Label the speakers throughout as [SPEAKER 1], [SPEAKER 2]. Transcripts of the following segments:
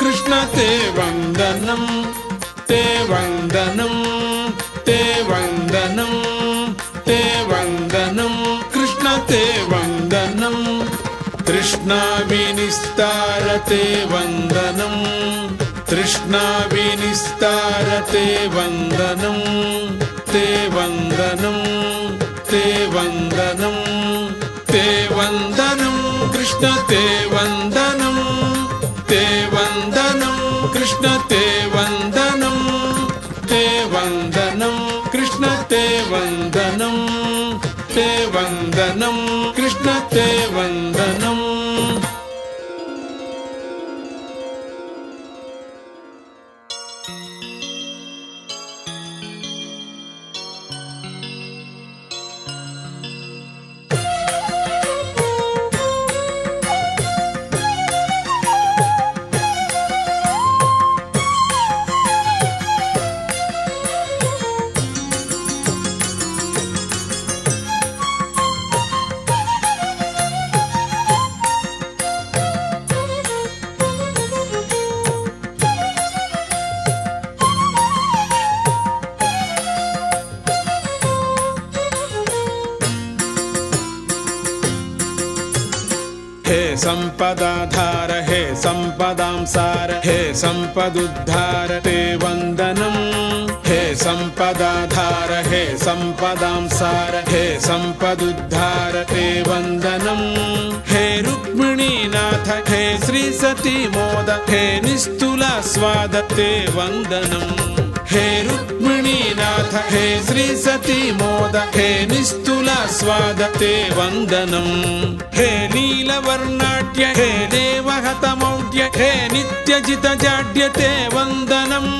[SPEAKER 1] कृष्णते वन्दनं ते वन्दनं ते वन्दनं ते वन्दनं कृष्णते वन्दनं कृष्णाविनिस्तारते वन्दनं कृष्णाविनिस्तारते वन्दनं ते वन्दनं ते वन्दनम् कृष्ण ते वन्दनं ते वन्दनं कृष्ण ते वन्दनं ते वन्दनं कृष्ण ते वन्दनं ते वन्दनं कृष्ण ते वन्दनम् सम्पदाधार हे सम्पदां सम्पदुद्धार ते वन्दनम् हे सम्पदाधार हे सम्पदां सार हे सम्पदुद्धार ते वन्दनम् हे रुक्मिणीनाथ हे श्रीसती मोद हे निस्तुलास्वाद ते वन्दनम् हे रुक्मिणीनाथ हे श्रीसती मोद हे निस्तुलास्वाद ते वन्दनम् हे नीलवर्णाढ्य हे देवहतमौढ्य हे नित्यजितजाड्य ते वन्दनम्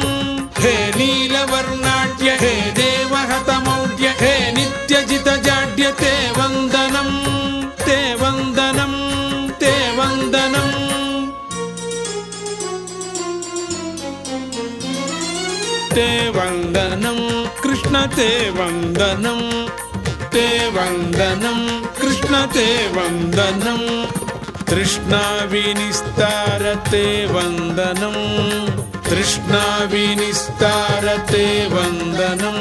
[SPEAKER 1] हे नीलवर्णाढ्य हे देवहतमौढ्य हे नित्यजितजाड्य वन्दनं कृष्ण ते वन्दनं ते वन्दनं कृष्ण ते वन्दनं। तृष्णाविनिस्तारते वन्दनं तृष्णाविनिस्तारते वन्दनं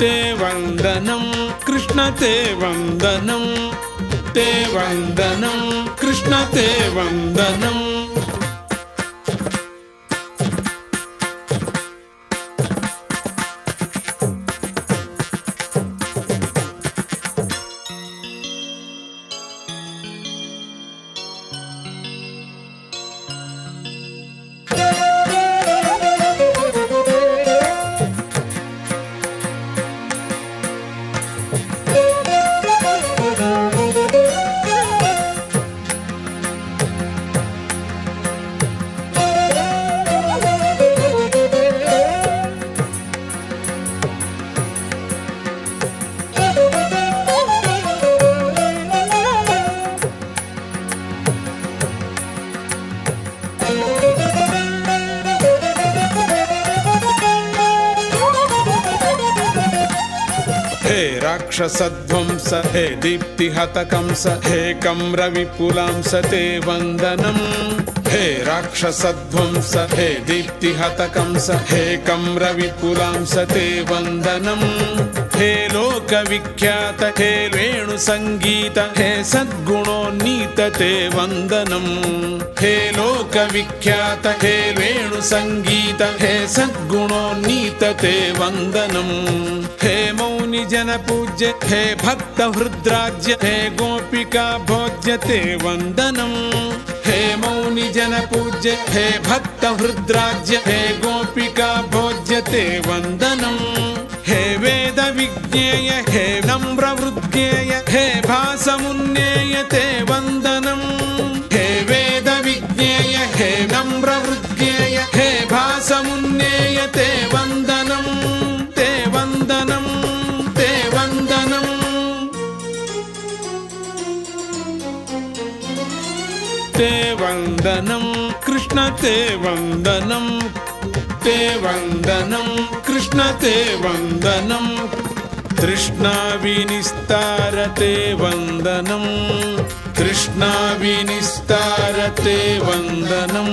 [SPEAKER 1] ते वन्दनं कृष्ण ते वन्दनं ते वन्दनं कृष्ण ते वन्दनम् हे राक्षसध्वंस हे दीप्तिहतकंस हे कम्रविपुलांस ते वन्दनम्। हे राक्षसध्वंस हे दीप्तिहतकंस हे कम्रविपुलांस ते वन्दनम्। हे लोकविख्यात हे वेणुसङ्गीत हे सद्गुणोन्नीत ते वन्दनम् हे लोकविख्यात हे वेणुसङ्गीत हे सद्गुणोन्नीत ते वन्दनम् हे मौनि जनपूज्य हे भक्त हृद्राज्य हे गोपिका भोज्य ते वन्दनम् हे मौनि जनपूज्य हे भक्त हृद्राज्य हे गोपिका भोज्य ते वन्दनम् हे वेद विज्ञेय हे नम्रवृद्गेय हे भासमुन्नेय ते वन्दनम् वेद विज्ञेय हे नम्रवृद्गेय हे भासमुन्नेय ते वन्दनम् ते वन्दनं ते वन्दनम् ते वन्दनं कृष्ण ते वन्दनं ते वन्दनं कृष्ण ते वन्दनं तृष्णाविनिस्तारते वन्दनं तृष्णाविनिस्तारते वन्दनं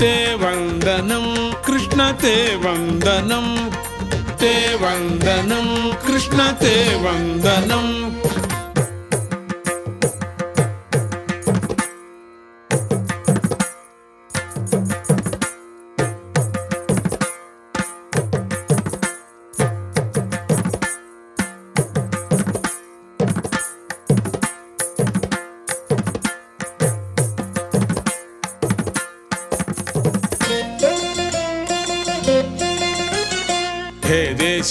[SPEAKER 1] ते वन्दनं कृष्ण कृष्ण ते वन्दनं ते वन्दनं कृष्ण ते वन्दनम्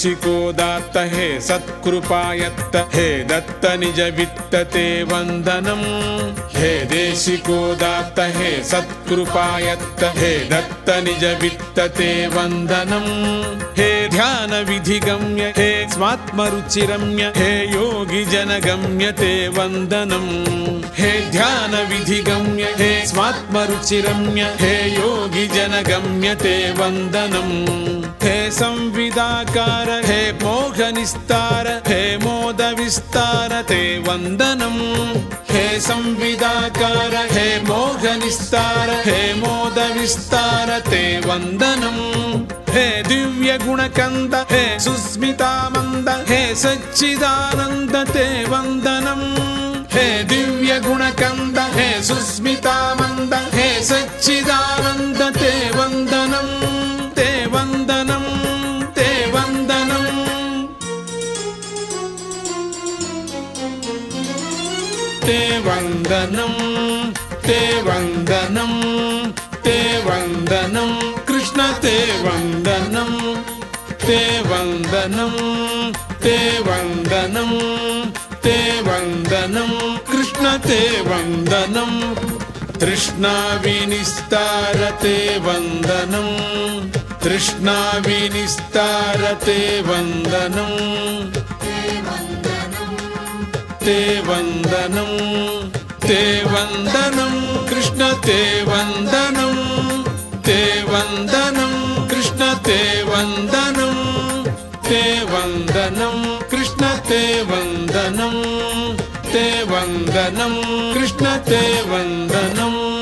[SPEAKER 1] देशिको दात्त हे सत्कृपायत्त हे दत्त निज वित्त ते वन्दनम् हे देशिको दात्त हे सत्कृपायत्त हे दत्त निज वित्त ते वन्दनम् हे ध्यान विधिगम्य हे स्वात्मरुचिरम्य हे योगि ते वन्दनम् हे ध्यान विधिगम्य हे स्वात्मरुचिरम्य हे योगि ते वन्दनम् हे संविदाकार हे मोघनिस्तार हे मोदविस्तार ते वन्दनम् हे संविदाकार हे मोघनिस्तार हे मोदविस्तार ते वन्दनम् हे दिव्यगुणकन्द हे सुस्मितामन्द हे सच्चिदानन्द ते वन्दनम् हे दिव्यगुणकन्द हे सुस्मितामन्द हे सच्चिदानन्द वन्दनं ते वन्दनं ते वन्दनं कृष्ण ते वन्दनं ते वन्दनं ते वन्दनं ते वन्दनं कृष्ण ते वन्दनं तृष्णा विनिस्तारते वन्दनम् तृष्णा विनिस्तारते वन्दनम् ते वन्दनं ते वन्दनं कृष्ण ते वन्दनं। ते वन्दनं कृष्ण ते वन्दनं। ते वन्दनं कृष्ण ते वन्दनं। ते वन्दनं कृष्ण ते वन्दनम्